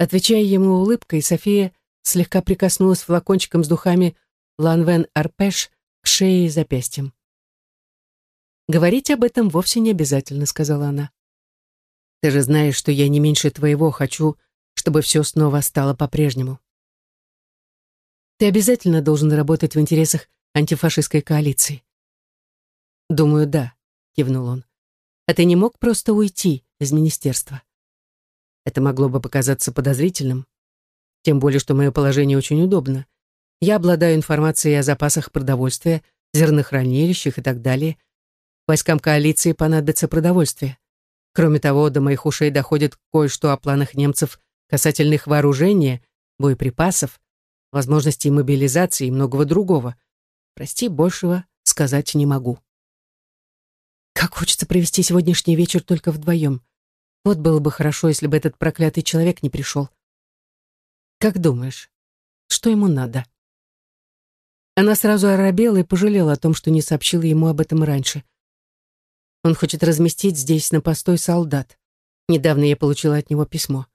Отвечая ему улыбкой, София слегка прикоснулась флакончиком с духами Ланвен Арпеш к шее и запястьям. «Говорить об этом вовсе не обязательно», — сказала она. «Ты же знаешь, что я не меньше твоего хочу, чтобы все снова стало по-прежнему. Ты обязательно должен работать в интересах антифашистской коалиции». «Думаю, да», — кивнул он. «А ты не мог просто уйти из министерства?» Это могло бы показаться подозрительным. Тем более, что мое положение очень удобно. Я обладаю информацией о запасах продовольствия, зернохранилищах и так далее. Войскам коалиции понадобится продовольствие. Кроме того, до моих ушей доходит кое-что о планах немцев касательно их вооружения, боеприпасов, возможностей мобилизации и многого другого. Прости, большего сказать не могу. Как хочется провести сегодняшний вечер только вдвоем. Вот было бы хорошо, если бы этот проклятый человек не пришел. Как думаешь, что ему надо? Она сразу оробела и пожалела о том, что не сообщила ему об этом раньше. Он хочет разместить здесь на постой солдат. Недавно я получила от него письмо.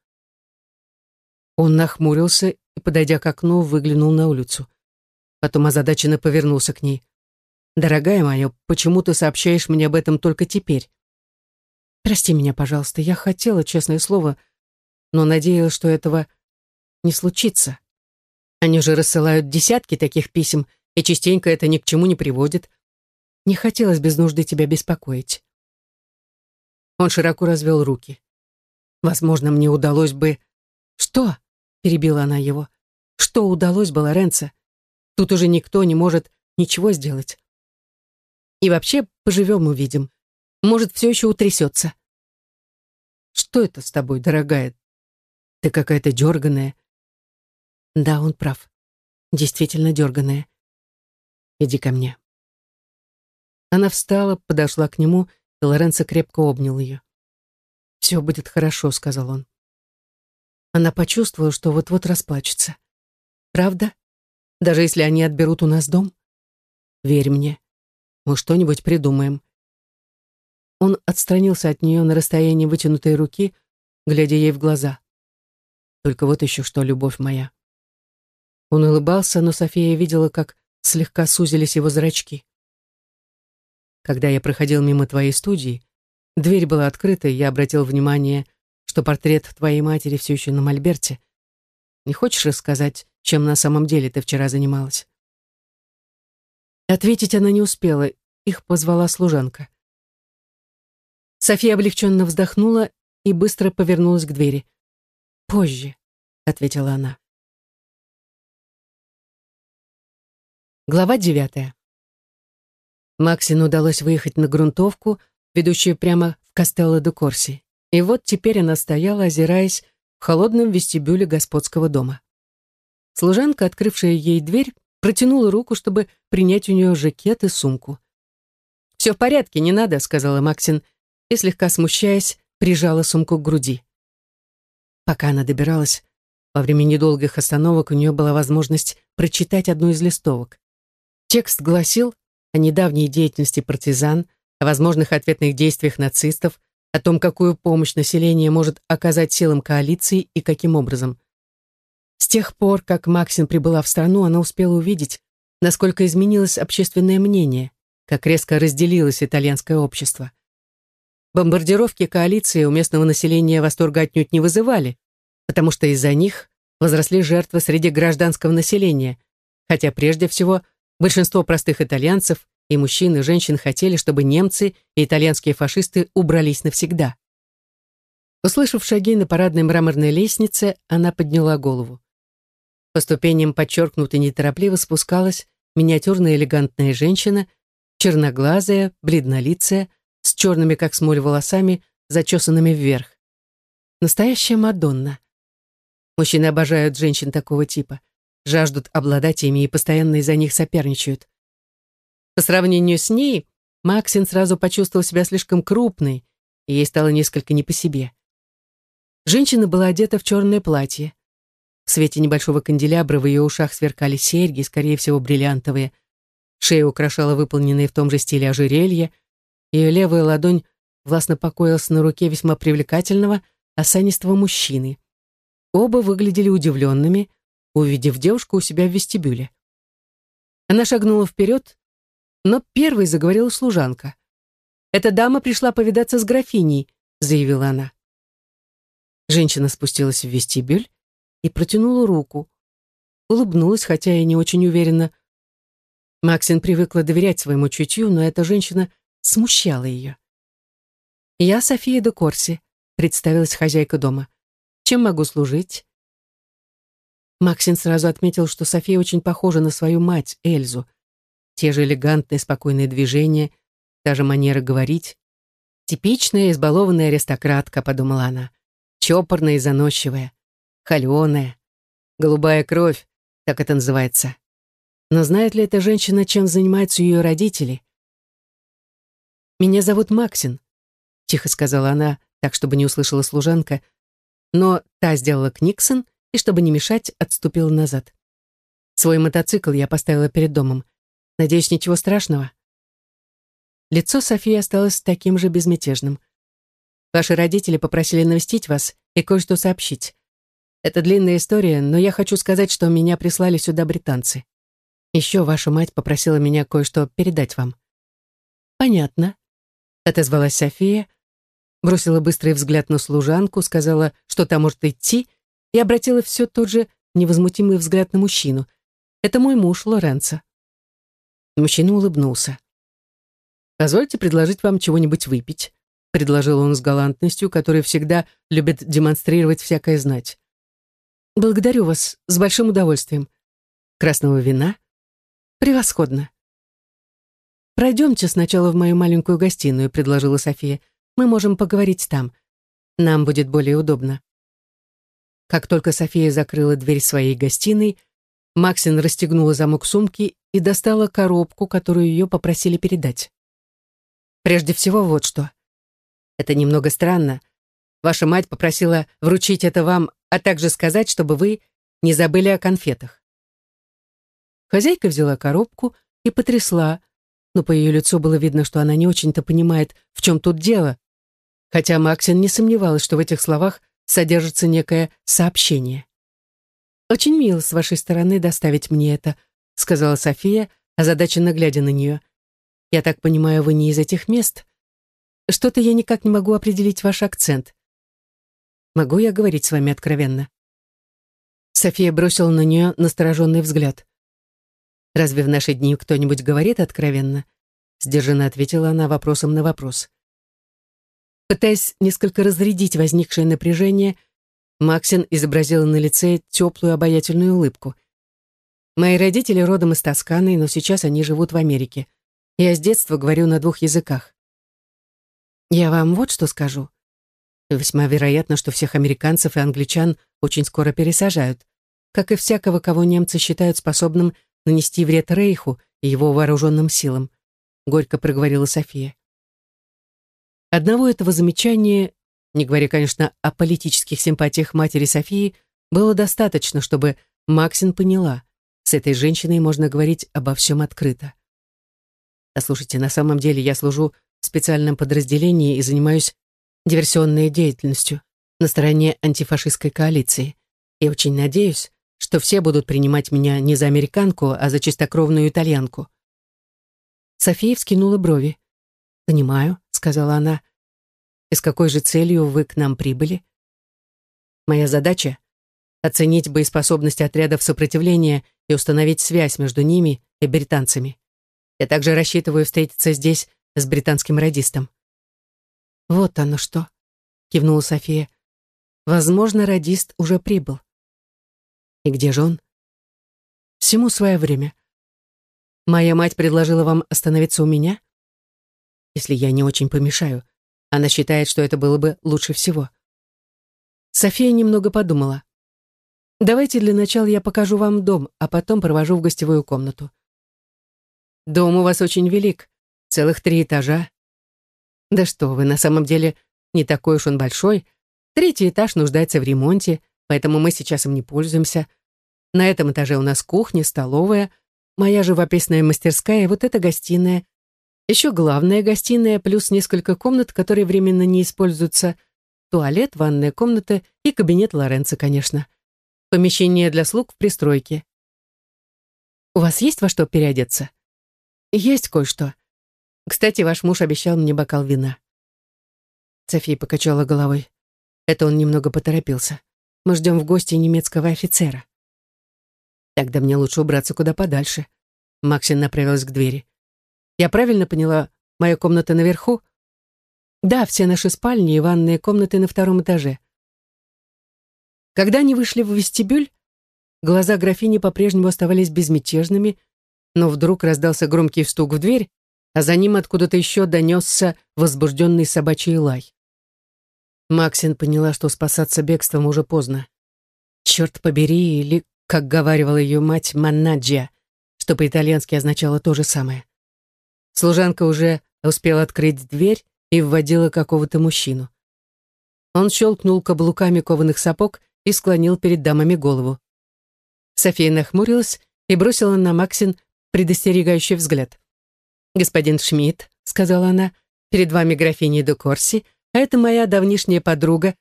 Он нахмурился и, подойдя к окну, выглянул на улицу. Потом озадаченно повернулся к ней. «Дорогая моя, почему ты сообщаешь мне об этом только теперь?» «Прости меня, пожалуйста, я хотела, честное слово, но надеялась, что этого не случится. Они же рассылают десятки таких писем, и частенько это ни к чему не приводит. Не хотелось без нужды тебя беспокоить. Он широко развел руки. Возможно, мне удалось бы... Что? Перебила она его. Что удалось бы, Лоренцо? Тут уже никто не может ничего сделать. И вообще, поживем увидим. Может, все еще утрясется. Что это с тобой, дорогая? Ты какая-то дерганая. Да, он прав. Действительно дерганая. Иди ко мне. Она встала, подошла к нему, и Лоренцо крепко обнял ее. «Все будет хорошо», — сказал он. Она почувствовала, что вот-вот расплачется. «Правда? Даже если они отберут у нас дом? Верь мне. Мы что-нибудь придумаем». Он отстранился от нее на расстоянии вытянутой руки, глядя ей в глаза. «Только вот еще что, любовь моя. Он улыбался, но София видела, как слегка сузились его зрачки. Когда я проходил мимо твоей студии, дверь была открыта, и я обратил внимание, что портрет твоей матери все еще на мольберте. Не хочешь рассказать, чем на самом деле ты вчера занималась?» Ответить она не успела, их позвала служанка. София облегченно вздохнула и быстро повернулась к двери. «Позже», — ответила она. Глава девятая. Максину удалось выехать на грунтовку, ведущую прямо в Кастелло де Корси. И вот теперь она стояла, озираясь в холодном вестибюле господского дома. Служанка, открывшая ей дверь, протянула руку, чтобы принять у нее жакет и сумку. «Все в порядке, не надо», — сказала Максин, и, слегка смущаясь, прижала сумку к груди. Пока она добиралась, во время недолгих остановок у нее была возможность прочитать одну из листовок. Текст гласил о недавней деятельности партизан, о возможных ответных действиях нацистов, о том, какую помощь население может оказать силам коалиции и каким образом. С тех пор, как Максин прибыла в страну, она успела увидеть, насколько изменилось общественное мнение, как резко разделилось итальянское общество. Бомбардировки коалиции у местного населения восторга отнюдь не вызывали, потому что из-за них возросли жертвы среди гражданского населения, хотя прежде всего – Большинство простых итальянцев, и мужчин, и женщин хотели, чтобы немцы и итальянские фашисты убрались навсегда. Услышав шаги на парадной мраморной лестнице, она подняла голову. По ступеням подчеркнуто неторопливо спускалась миниатюрная элегантная женщина, черноглазая, бледнолицая, с черными, как смоль, волосами, зачесанными вверх. Настоящая Мадонна. Мужчины обожают женщин такого типа жаждут обладать ими и постоянно из-за них соперничают. По сравнению с ней, Максин сразу почувствовал себя слишком крупной, и ей стало несколько не по себе. Женщина была одета в черное платье. В свете небольшого канделябра в ее ушах сверкали серьги, скорее всего, бриллиантовые. Шея украшала выполненные в том же стиле ожерелье. Ее левая ладонь властно покоилась на руке весьма привлекательного, осанистого мужчины. Оба выглядели удивленными, увидев девушку у себя в вестибюле. Она шагнула вперед, но первой заговорила служанка. «Эта дама пришла повидаться с графиней», — заявила она. Женщина спустилась в вестибюль и протянула руку. Улыбнулась, хотя и не очень уверенно. Максин привыкла доверять своему чутью, но эта женщина смущала ее. «Я София де Корси», — представилась хозяйка дома. «Чем могу служить?» Максин сразу отметил, что София очень похожа на свою мать, Эльзу. Те же элегантные, спокойные движения, та же манера говорить. «Типичная избалованная аристократка», — подумала она. «Чопорная и заносчивая, холеная, голубая кровь, так это называется. Но знает ли эта женщина, чем занимаются ее родители?» «Меня зовут Максин», — тихо сказала она, так, чтобы не услышала служанка, но та сделала книксон и, чтобы не мешать, отступила назад. Свой мотоцикл я поставила перед домом. Надеюсь, ничего страшного. Лицо Софии осталось таким же безмятежным. Ваши родители попросили навестить вас и кое-что сообщить. Это длинная история, но я хочу сказать, что меня прислали сюда британцы. Еще ваша мать попросила меня кое-что передать вам. Понятно, отозвалась София, бросила быстрый взгляд на служанку, сказала, что та может идти, и обратила все тот же невозмутимый взгляд на мужчину. «Это мой муж, Лоренцо». Мужчина улыбнулся. «Позвольте предложить вам чего-нибудь выпить», предложил он с галантностью, которую всегда любит демонстрировать всякая знать. «Благодарю вас с большим удовольствием. Красного вина? Превосходно. «Пройдемте сначала в мою маленькую гостиную», — предложила София. «Мы можем поговорить там. Нам будет более удобно». Как только София закрыла дверь своей гостиной, Максин расстегнула замок сумки и достала коробку, которую ее попросили передать. «Прежде всего, вот что. Это немного странно. Ваша мать попросила вручить это вам, а также сказать, чтобы вы не забыли о конфетах». Хозяйка взяла коробку и потрясла, но по ее лицу было видно, что она не очень-то понимает, в чем тут дело, хотя Максин не сомневалась, что в этих словах содержится некое сообщение. «Очень мило с вашей стороны доставить мне это», сказала София, озадаченно глядя на нее. «Я так понимаю, вы не из этих мест? Что-то я никак не могу определить ваш акцент. Могу я говорить с вами откровенно?» София бросила на нее настороженный взгляд. «Разве в наши дни кто-нибудь говорит откровенно?» Сдержанно ответила она вопросом на вопрос. Пытаясь несколько разрядить возникшее напряжение, Максин изобразила на лице теплую обаятельную улыбку. «Мои родители родом из Тосканы, но сейчас они живут в Америке. Я с детства говорю на двух языках. Я вам вот что скажу. Весьма вероятно, что всех американцев и англичан очень скоро пересажают, как и всякого, кого немцы считают способным нанести вред Рейху и его вооруженным силам», — горько проговорила София. Одного этого замечания, не говоря, конечно, о политических симпатиях матери Софии, было достаточно, чтобы Максин поняла, с этой женщиной можно говорить обо всем открыто. А слушайте, на самом деле я служу в специальном подразделении и занимаюсь диверсионной деятельностью на стороне антифашистской коалиции. И очень надеюсь, что все будут принимать меня не за американку, а за чистокровную итальянку. София вскинула брови. «Понимаю», — сказала она. «И с какой же целью вы к нам прибыли?» «Моя задача — оценить боеспособность отрядов сопротивления и установить связь между ними и британцами. Я также рассчитываю встретиться здесь с британским радистом». «Вот оно что», — кивнула София. «Возможно, радист уже прибыл». И где же он? Всему свое время. Моя мать предложила вам остановиться у меня? Если я не очень помешаю. Она считает, что это было бы лучше всего. София немного подумала. Давайте для начала я покажу вам дом, а потом провожу в гостевую комнату. Дом у вас очень велик, целых три этажа. Да что вы, на самом деле не такой уж он большой. Третий этаж нуждается в ремонте, поэтому мы сейчас им не пользуемся. На этом этаже у нас кухня, столовая, моя живописная мастерская, вот эта гостиная. Еще главная гостиная, плюс несколько комнат, которые временно не используются. туалет, ванная комната и кабинет Лоренцо, конечно. Помещение для слуг в пристройке. «У вас есть во что переодеться?» «Есть кое-что. Кстати, ваш муж обещал мне бокал вина». София покачала головой. Это он немного поторопился. Мы ждем в гости немецкого офицера. Тогда мне лучше убраться куда подальше. Максин направилась к двери. Я правильно поняла, моя комната наверху? Да, все наши спальни и ванные комнаты на втором этаже. Когда они вышли в вестибюль, глаза графини по-прежнему оставались безмятежными, но вдруг раздался громкий стук в дверь, а за ним откуда-то еще донесся возбужденный собачий лай. Максин поняла, что спасаться бегством уже поздно. Черт побери, или, как говаривала ее мать, маннаджия, что по-итальянски означало то же самое. Служанка уже успела открыть дверь и вводила какого-то мужчину. Он щелкнул каблуками кованых сапог и склонил перед дамами голову. София нахмурилась и бросила на Максин предостерегающий взгляд. «Господин Шмидт», — сказала она, — «перед вами графиня де Корси, это моя давнишняя подруга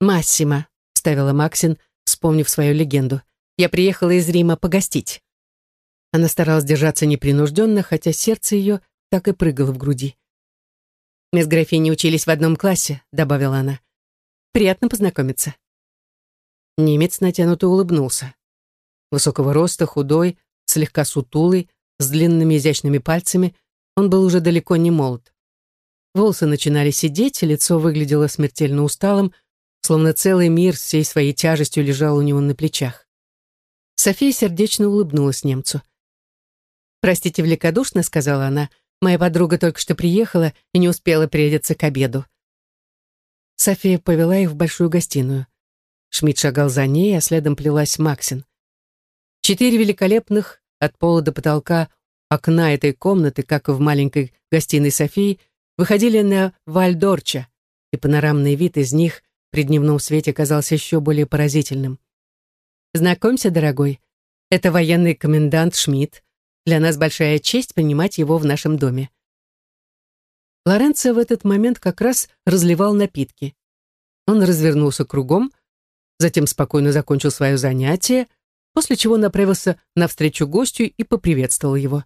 Массима», — вставила Максин, вспомнив свою легенду. «Я приехала из Рима погостить». Она старалась держаться непринужденно, хотя сердце ее так и прыгало в груди. «Мы с графиней учились в одном классе», — добавила она. «Приятно познакомиться». Немец натянуто улыбнулся. Высокого роста, худой, слегка сутулый, с длинными изящными пальцами, он был уже далеко не молод. Волосы начинали сидеть, лицо выглядело смертельно усталым, словно целый мир всей своей тяжестью лежал у него на плечах. София сердечно улыбнулась немцу. «Простите великодушно», — сказала она, — «моя подруга только что приехала и не успела приедеться к обеду». София повела их в большую гостиную. Шмидт шагал за ней, а следом плелась Максин. Четыре великолепных, от пола до потолка, окна этой комнаты, как и в маленькой гостиной Софии, выходили на Вальдорча, и панорамный вид из них при дневном свете казался еще более поразительным. «Знакомься, дорогой, это военный комендант Шмидт. Для нас большая честь принимать его в нашем доме». Лоренцо в этот момент как раз разливал напитки. Он развернулся кругом, затем спокойно закончил свое занятие, после чего направился навстречу гостю и поприветствовал его.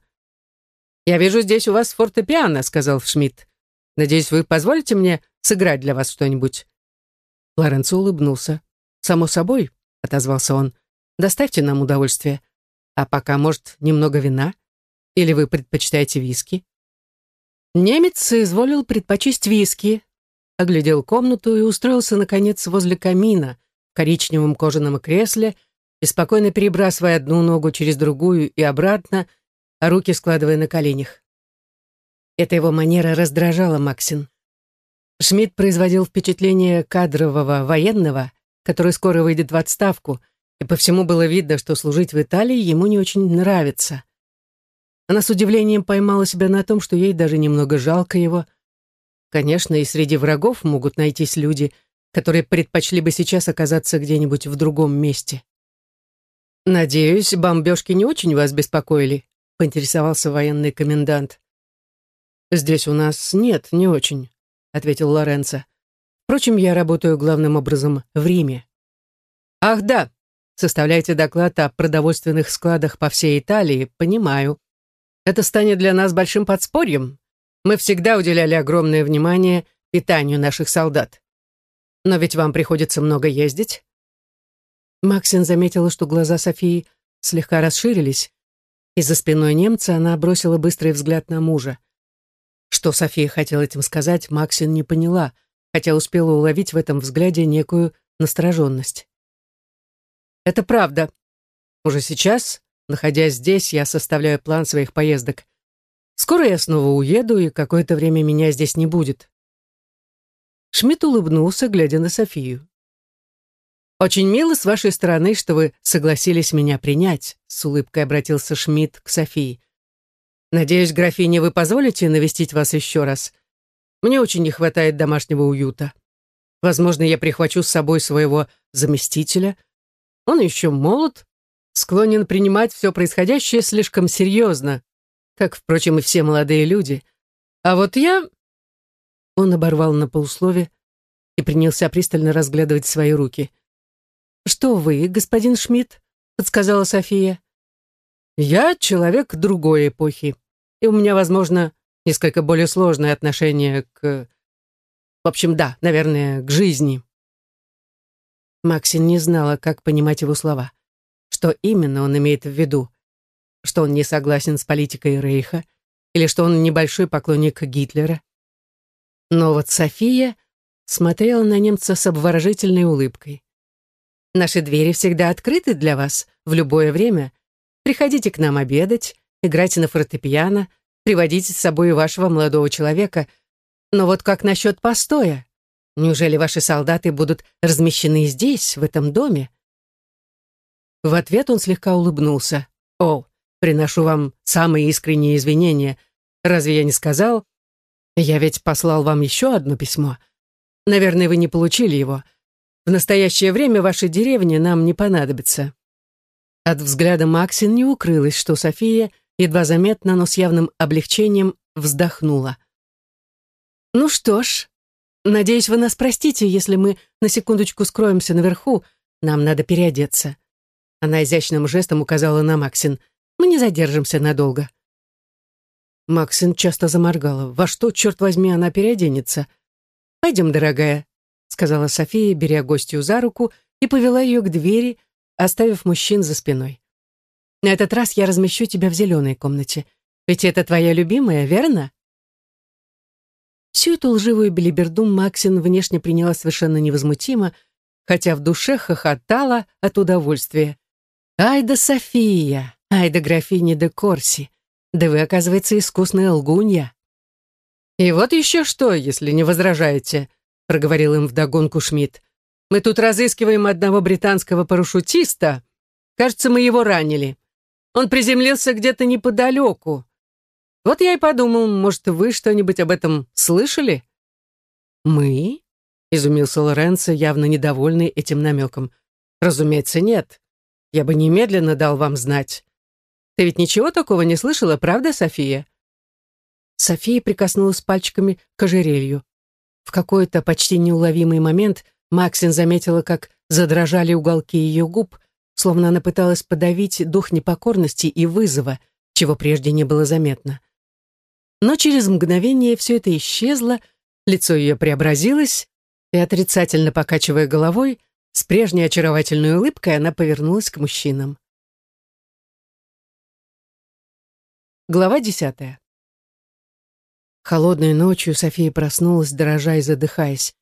«Я вижу здесь у вас фортепиано», — сказал Шмидт. «Надеюсь, вы позволите мне сыграть для вас что-нибудь?» Лоренцо улыбнулся. «Само собой», — отозвался он. «Доставьте нам удовольствие. А пока, может, немного вина? Или вы предпочитаете виски?» Немец изволил предпочесть виски, оглядел комнату и устроился, наконец, возле камина, коричневом кожаном кресле и спокойно перебрасывая одну ногу через другую и обратно, а руки складывая на коленях. Эта его манера раздражала Максин. Шмидт производил впечатление кадрового военного, который скоро выйдет в отставку, и по всему было видно, что служить в Италии ему не очень нравится. Она с удивлением поймала себя на том, что ей даже немного жалко его. Конечно, и среди врагов могут найтись люди, которые предпочли бы сейчас оказаться где-нибудь в другом месте. «Надеюсь, бомбежки не очень вас беспокоили», — поинтересовался военный комендант. «Здесь у нас нет, не очень», — ответил Лоренцо. «Впрочем, я работаю главным образом в Риме». «Ах, да, составляете доклад о продовольственных складах по всей Италии, понимаю. Это станет для нас большим подспорьем. Мы всегда уделяли огромное внимание питанию наших солдат. Но ведь вам приходится много ездить. Максин заметила, что глаза Софии слегка расширились, и за спиной немца она бросила быстрый взгляд на мужа. Что София хотела этим сказать, Максин не поняла, хотя успела уловить в этом взгляде некую настороженность. «Это правда. Уже сейчас, находясь здесь, я составляю план своих поездок. Скоро я снова уеду, и какое-то время меня здесь не будет. Шмидт улыбнулся, глядя на Софию. «Очень мило с вашей стороны, что вы согласились меня принять», с улыбкой обратился Шмидт к Софии. «Надеюсь, графиня, вы позволите навестить вас еще раз? Мне очень не хватает домашнего уюта. Возможно, я прихвачу с собой своего заместителя. Он еще молод, склонен принимать все происходящее слишком серьезно, как, впрочем, и все молодые люди. А вот я он оборвал на полуслове и принялся пристально разглядывать свои руки. «Что вы, господин Шмидт?» — подсказала София. «Я человек другой эпохи, и у меня, возможно, несколько более сложное отношение к... В общем, да, наверное, к жизни». Максин не знала, как понимать его слова. Что именно он имеет в виду? Что он не согласен с политикой Рейха? Или что он небольшой поклонник Гитлера? Но вот София смотрела на немца с обворожительной улыбкой. «Наши двери всегда открыты для вас в любое время. Приходите к нам обедать, играйте на фортепиано, приводите с собой вашего молодого человека. Но вот как насчет постоя? Неужели ваши солдаты будут размещены здесь, в этом доме?» В ответ он слегка улыбнулся. «О, приношу вам самые искренние извинения. Разве я не сказал? Я ведь послал вам еще одно письмо. Наверное, вы не получили его. В настоящее время вашей деревне нам не понадобится». От взгляда Максин не укрылось, что София едва заметно, но с явным облегчением вздохнула. «Ну что ж, надеюсь, вы нас простите, если мы на секундочку скроемся наверху. Нам надо переодеться». Она изящным жестом указала на Максин. «Мы не задержимся надолго». Максин часто заморгала. Во что, черт возьми, она переоденется? «Пойдем, дорогая», — сказала София, беря гостью за руку и повела ее к двери, оставив мужчин за спиной. «На этот раз я размещу тебя в зеленой комнате. Ведь это твоя любимая, верно?» Всю эту лживую белиберду Максин внешне приняла совершенно невозмутимо, хотя в душе хохотала от удовольствия. «Ай да София! Ай да графиня де Корси! Да вы, оказывается, искусная лгунья!» «И вот еще что, если не возражаете», — проговорил им вдогонку Шмидт. «Мы тут разыскиваем одного британского парашютиста. Кажется, мы его ранили. Он приземлился где-то неподалеку. Вот я и подумал, может, вы что-нибудь об этом слышали?» «Мы?» — изумился Лоренцо, явно недовольный этим намеком. «Разумеется, нет. Я бы немедленно дал вам знать. Ты ведь ничего такого не слышала, правда, София?» София прикоснулась пальчиками к ожерелью. В какой-то почти неуловимый момент Максин заметила, как задрожали уголки ее губ, словно она пыталась подавить дух непокорности и вызова, чего прежде не было заметно. Но через мгновение все это исчезло, лицо ее преобразилось, и, отрицательно покачивая головой, с прежней очаровательной улыбкой она повернулась к мужчинам. Глава десятая. Холодной ночью София проснулась, дрожа и задыхаясь,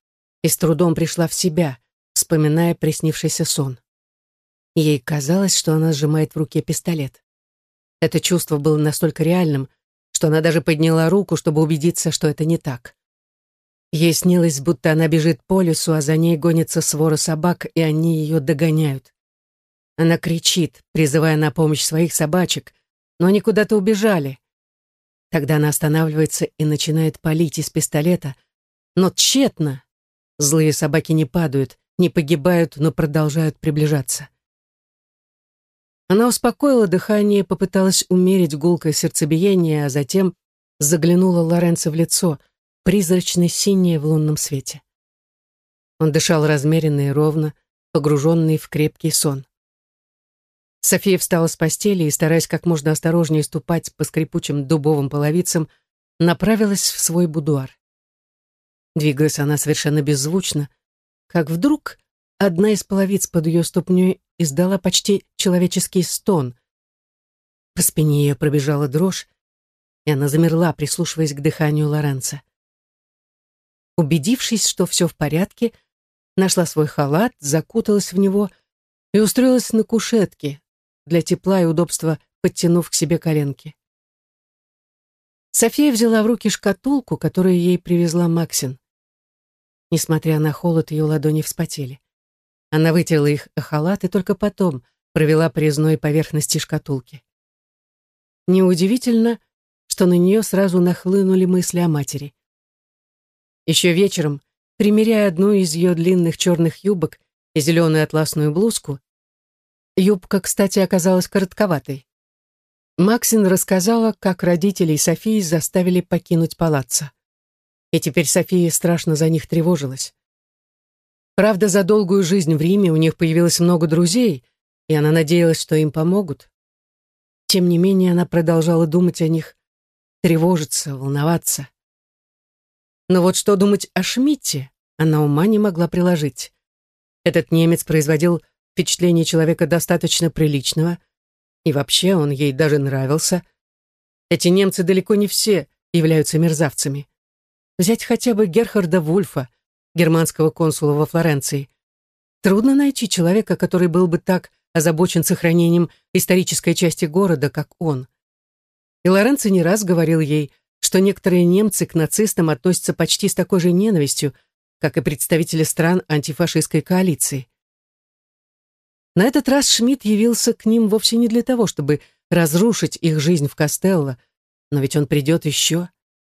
и с трудом пришла в себя, вспоминая приснившийся сон. Ей казалось, что она сжимает в руке пистолет. Это чувство было настолько реальным, что она даже подняла руку, чтобы убедиться, что это не так. Ей снилось, будто она бежит по лесу, а за ней гонится свора собак, и они ее догоняют. Она кричит, призывая на помощь своих собачек, но они куда-то убежали. Тогда она останавливается и начинает палить из пистолета, но тщетно. Злые собаки не падают, не погибают, но продолжают приближаться. Она успокоила дыхание, попыталась умерить гулкое сердцебиение, а затем заглянула Лоренцо в лицо, призрачно синее в лунном свете. Он дышал размеренно и ровно, погруженный в крепкий сон. София встала с постели и, стараясь как можно осторожнее ступать по скрипучим дубовым половицам, направилась в свой будуар. Двигалась она совершенно беззвучно, как вдруг одна из половиц под ее ступней издала почти человеческий стон. По спине ее пробежала дрожь, и она замерла, прислушиваясь к дыханию Лоренца. Убедившись, что все в порядке, нашла свой халат, закуталась в него и устроилась на кушетке, для тепла и удобства подтянув к себе коленки. София взяла в руки шкатулку, которую ей привезла Максин. Несмотря на холод, ее ладони вспотели. Она вытерла их халат и только потом провела по резной поверхности шкатулки. Неудивительно, что на нее сразу нахлынули мысли о матери. Еще вечером, примеряя одну из ее длинных черных юбок и зеленую атласную блузку, юбка, кстати, оказалась коротковатой, Максин рассказала, как родителей Софии заставили покинуть палаццо. И теперь София страшно за них тревожилась. Правда, за долгую жизнь в Риме у них появилось много друзей, и она надеялась, что им помогут. Тем не менее, она продолжала думать о них, тревожиться, волноваться. Но вот что думать о Шмидте, она ума не могла приложить. Этот немец производил впечатление человека достаточно приличного, и вообще он ей даже нравился. Эти немцы далеко не все являются мерзавцами. Взять хотя бы Герхарда Вульфа, германского консула во Флоренции. Трудно найти человека, который был бы так озабочен сохранением исторической части города, как он. И Лоренцо не раз говорил ей, что некоторые немцы к нацистам относятся почти с такой же ненавистью, как и представители стран антифашистской коалиции. На этот раз Шмидт явился к ним вовсе не для того, чтобы разрушить их жизнь в Костелло, но ведь он придет еще,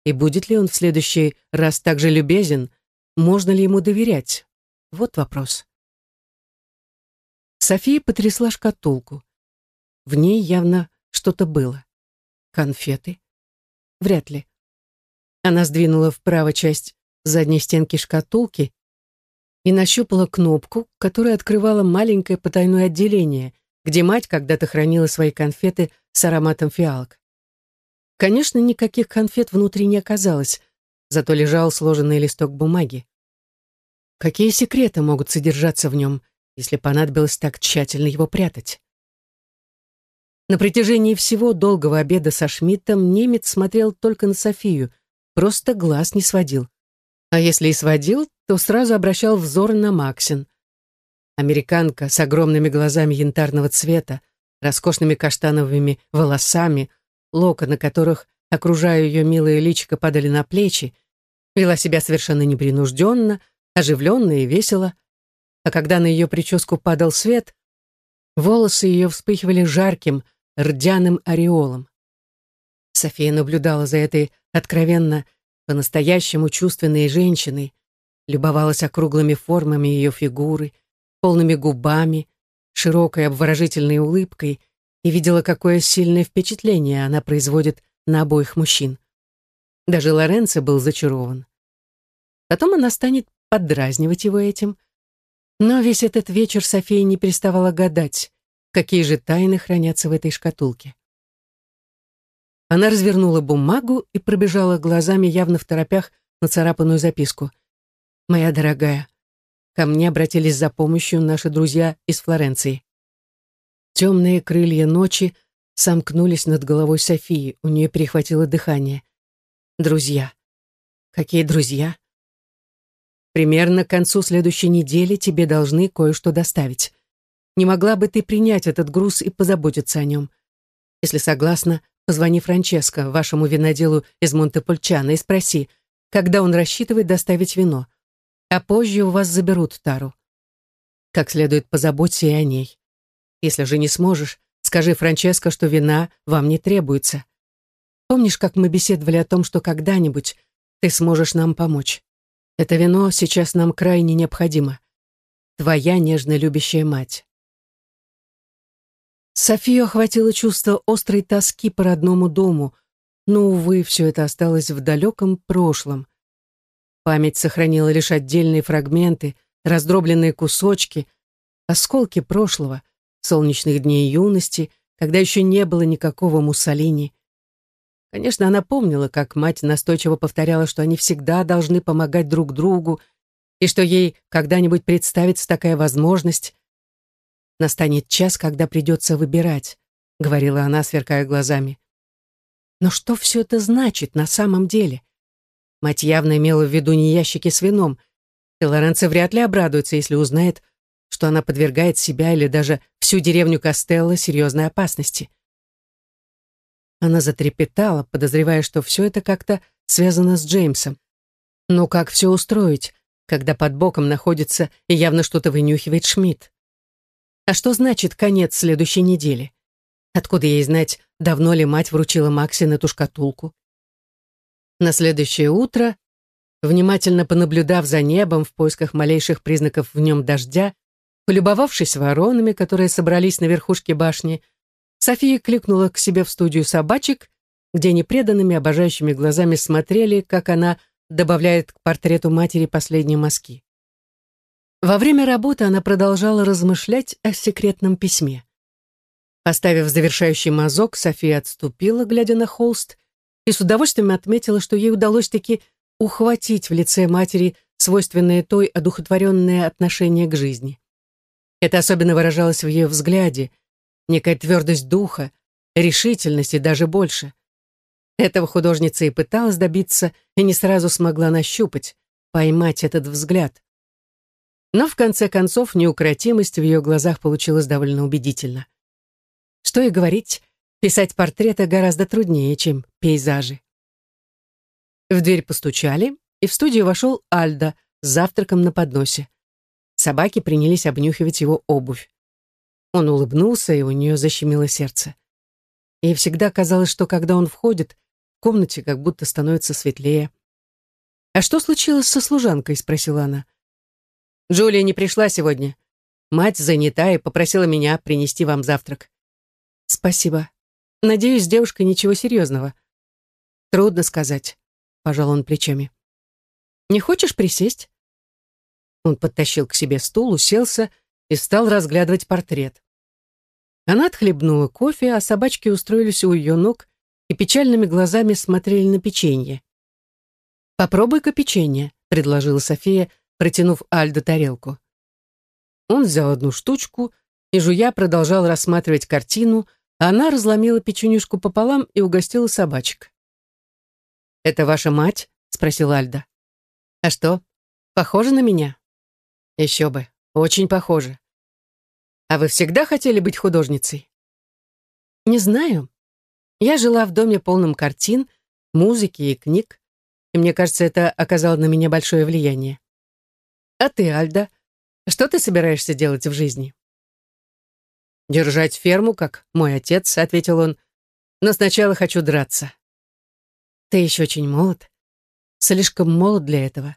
и будет ли он в следующий раз так же любезен, можно ли ему доверять? Вот вопрос. София потрясла шкатулку. В ней явно что-то было. Конфеты? Вряд ли. Она сдвинула вправо часть задней стенки шкатулки и нащупала кнопку, которая открывала маленькое потайное отделение, где мать когда-то хранила свои конфеты с ароматом фиалок. Конечно, никаких конфет внутри не оказалось, зато лежал сложенный листок бумаги. Какие секреты могут содержаться в нем, если понадобилось так тщательно его прятать? На протяжении всего долгого обеда со Шмидтом немец смотрел только на Софию, просто глаз не сводил. А если и сводил, то сразу обращал взор на Максин. Американка с огромными глазами янтарного цвета, роскошными каштановыми волосами, локоны которых, окружая ее милое личико, падали на плечи, вела себя совершенно непринужденно, оживленно и весело. А когда на ее прическу падал свет, волосы ее вспыхивали жарким, рдяным ореолом. София наблюдала за этой откровенно по-настоящему чувственной женщиной, любовалась округлыми формами ее фигуры, полными губами, широкой обворожительной улыбкой и видела, какое сильное впечатление она производит на обоих мужчин. Даже Лоренцо был зачарован. Потом она станет поддразнивать его этим. Но весь этот вечер София не переставала гадать, какие же тайны хранятся в этой шкатулке. Она развернула бумагу и пробежала глазами, явно в торопях, нацарапанную записку. «Моя дорогая, ко мне обратились за помощью наши друзья из Флоренции. Темные крылья ночи сомкнулись над головой Софии, у нее перехватило дыхание. Друзья. Какие друзья? Примерно к концу следующей недели тебе должны кое-что доставить. Не могла бы ты принять этот груз и позаботиться о нем? Если согласна, Позвони Франческо, вашему виноделу из Монтепульчано, и спроси, когда он рассчитывает доставить вино. А позже у вас заберут тару. Как следует позаботься и о ней. Если же не сможешь, скажи Франческо, что вина вам не требуется. Помнишь, как мы беседовали о том, что когда-нибудь ты сможешь нам помочь? Это вино сейчас нам крайне необходимо. Твоя нежно любящая мать. Софию охватило чувство острой тоски по родному дому, но, увы, все это осталось в далеком прошлом. Память сохранила лишь отдельные фрагменты, раздробленные кусочки, осколки прошлого, солнечных дней юности, когда еще не было никакого Муссолини. Конечно, она помнила, как мать настойчиво повторяла, что они всегда должны помогать друг другу, и что ей когда-нибудь представится такая возможность, Настанет час, когда придется выбирать», — говорила она, сверкая глазами. Но что все это значит на самом деле? Мать явно имела в виду не ящики с вином, и Лоренцо вряд ли обрадуется, если узнает, что она подвергает себя или даже всю деревню Костелло серьезной опасности. Она затрепетала, подозревая, что все это как-то связано с Джеймсом. Но как все устроить, когда под боком находится и явно что-то вынюхивает Шмидт? А что значит конец следующей недели? Откуда ей знать, давно ли мать вручила Максин эту шкатулку? На следующее утро, внимательно понаблюдав за небом в поисках малейших признаков в нем дождя, полюбовавшись воронами, которые собрались на верхушке башни, София кликнула к себе в студию собачек, где непреданными обожающими глазами смотрели, как она добавляет к портрету матери последние мазки. Во время работы она продолжала размышлять о секретном письме. Поставив завершающий мазок, София отступила, глядя на холст, и с удовольствием отметила, что ей удалось таки ухватить в лице матери свойственное той одухотворенное отношение к жизни. Это особенно выражалось в ее взгляде, некая твердость духа, решительность и даже больше. Этого художница и пыталась добиться, и не сразу смогла нащупать, поймать этот взгляд. Но в конце концов неукротимость в ее глазах получилась довольно убедительно. Что и говорить, писать портреты гораздо труднее, чем пейзажи. В дверь постучали, и в студию вошел Альда с завтраком на подносе. Собаки принялись обнюхивать его обувь. Он улыбнулся, и у нее защемило сердце. Ей всегда казалось, что когда он входит, в комнате как будто становится светлее. «А что случилось со служанкой?» — спросила она. Джулия не пришла сегодня. Мать занята и попросила меня принести вам завтрак. Спасибо. Надеюсь, девушка ничего серьезного. Трудно сказать. Пожал он плечами. Не хочешь присесть? Он подтащил к себе стул, уселся и стал разглядывать портрет. Она отхлебнула кофе, а собачки устроились у ее ног и печальными глазами смотрели на печенье. «Попробуй-ка печенье», — предложила София, — протянув Альдо тарелку. Он взял одну штучку и, жуя, продолжал рассматривать картину, а она разломила печенюшку пополам и угостила собачек. «Это ваша мать?» — спросил Альда. «А что, похожа на меня?» «Еще бы, очень похоже. А вы всегда хотели быть художницей?» «Не знаю. Я жила в доме полном картин, музыки и книг, и мне кажется, это оказало на меня большое влияние. А ты, Альда, что ты собираешься делать в жизни? Держать ферму, как мой отец, ответил он. Но сначала хочу драться. Ты еще очень молод. Слишком молод для этого,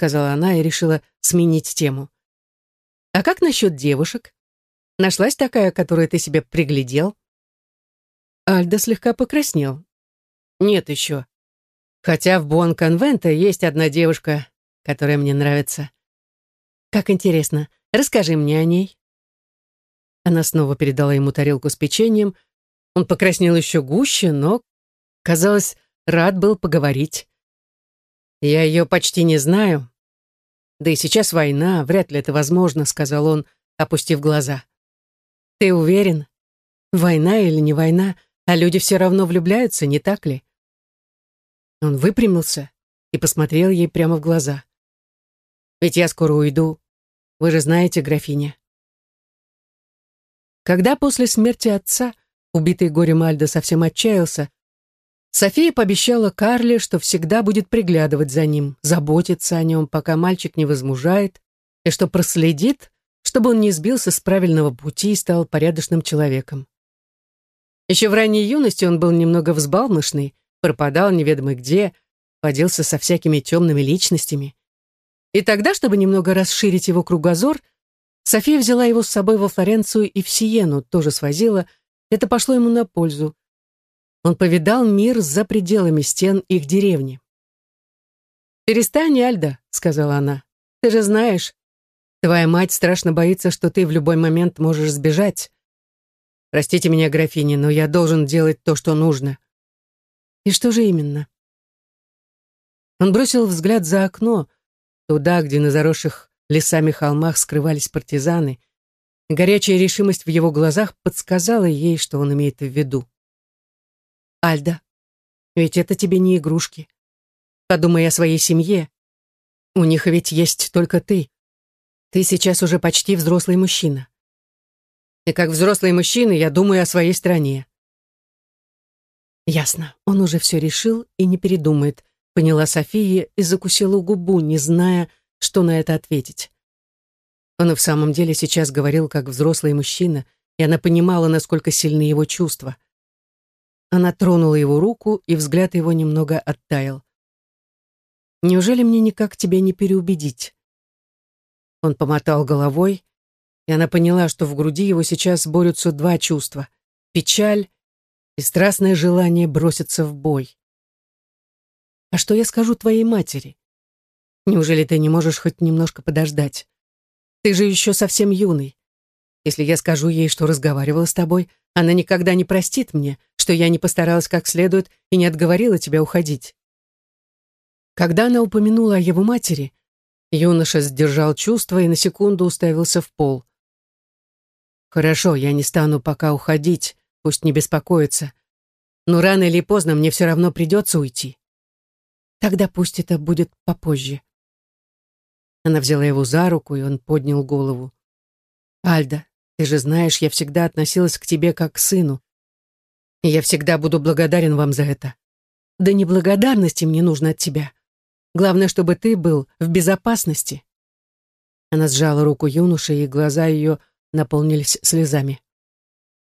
сказала она и решила сменить тему. А как насчет девушек? Нашлась такая, которую ты себе приглядел? Альда слегка покраснел. Нет еще. Хотя в Буон-Конвенте есть одна девушка, которая мне нравится. Как интересно. Расскажи мне о ней. Она снова передала ему тарелку с печеньем. Он покраснел еще гуще, но, казалось, рад был поговорить. «Я ее почти не знаю. Да и сейчас война, вряд ли это возможно», — сказал он, опустив глаза. «Ты уверен? Война или не война, а люди все равно влюбляются, не так ли?» Он выпрямился и посмотрел ей прямо в глаза. Ведь я скоро уйду. Вы же знаете, графиня. Когда после смерти отца, убитый горем Альдо совсем отчаялся, София пообещала Карле, что всегда будет приглядывать за ним, заботиться о нем, пока мальчик не возмужает, и что проследит, чтобы он не сбился с правильного пути и стал порядочным человеком. Еще в ранней юности он был немного взбалмошный, пропадал неведомо где, водился со всякими темными личностями. И тогда, чтобы немного расширить его кругозор, София взяла его с собой во Флоренцию и в Сиену, тоже свозила. Это пошло ему на пользу. Он повидал мир за пределами стен их деревни. «Перестань, Альда», — сказала она. «Ты же знаешь, твоя мать страшно боится, что ты в любой момент можешь сбежать. Простите меня, графиня, но я должен делать то, что нужно». «И что же именно?» Он бросил взгляд за окно, — Туда, где на заросших лесами холмах скрывались партизаны, горячая решимость в его глазах подсказала ей, что он имеет в виду. «Альда, ведь это тебе не игрушки. Подумай о своей семье. У них ведь есть только ты. Ты сейчас уже почти взрослый мужчина. И как взрослый мужчина я думаю о своей стране». Ясно, он уже все решил и не передумает, поняла София и закусила губу, не зная, что на это ответить. Он и в самом деле сейчас говорил как взрослый мужчина, и она понимала, насколько сильны его чувства. Она тронула его руку, и взгляд его немного оттаял. «Неужели мне никак тебя не переубедить?» Он помотал головой, и она поняла, что в груди его сейчас борются два чувства — печаль и страстное желание броситься в бой. А что я скажу твоей матери? Неужели ты не можешь хоть немножко подождать? Ты же еще совсем юный. Если я скажу ей, что разговаривала с тобой, она никогда не простит мне, что я не постаралась как следует и не отговорила тебя уходить. Когда она упомянула о его матери, юноша сдержал чувства и на секунду уставился в пол. «Хорошо, я не стану пока уходить, пусть не беспокоится. Но рано или поздно мне все равно придется уйти. Тогда пусть это будет попозже». Она взяла его за руку, и он поднял голову. «Альда, ты же знаешь, я всегда относилась к тебе как к сыну. И я всегда буду благодарен вам за это. Да не благодарности мне нужно от тебя. Главное, чтобы ты был в безопасности». Она сжала руку юноши, и глаза ее наполнились слезами.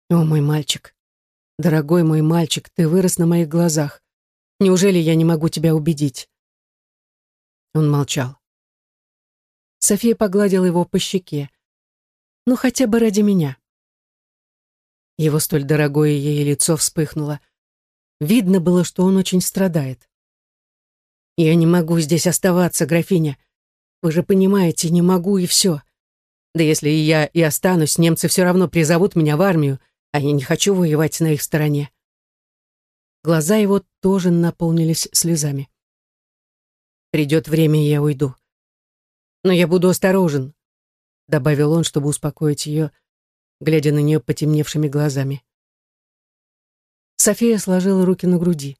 «О, мой мальчик, дорогой мой мальчик, ты вырос на моих глазах. Неужели я не могу тебя убедить?» Он молчал. София погладила его по щеке. «Ну, хотя бы ради меня». Его столь дорогое ей лицо вспыхнуло. Видно было, что он очень страдает. «Я не могу здесь оставаться, графиня. Вы же понимаете, не могу и все. Да если и я и останусь, немцы все равно призовут меня в армию, а я не хочу воевать на их стороне». Глаза его тоже наполнились слезами. «Придет время, и я уйду. Но я буду осторожен», — добавил он, чтобы успокоить ее, глядя на нее потемневшими глазами. София сложила руки на груди.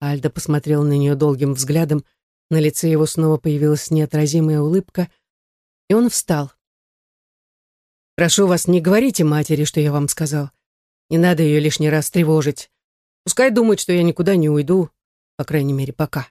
Альда посмотрел на нее долгим взглядом, на лице его снова появилась неотразимая улыбка, и он встал. «Прошу вас, не говорите матери, что я вам сказал. Не надо ее лишний раз тревожить. Пускай думает, что я никуда не уйду, по крайней мере, пока».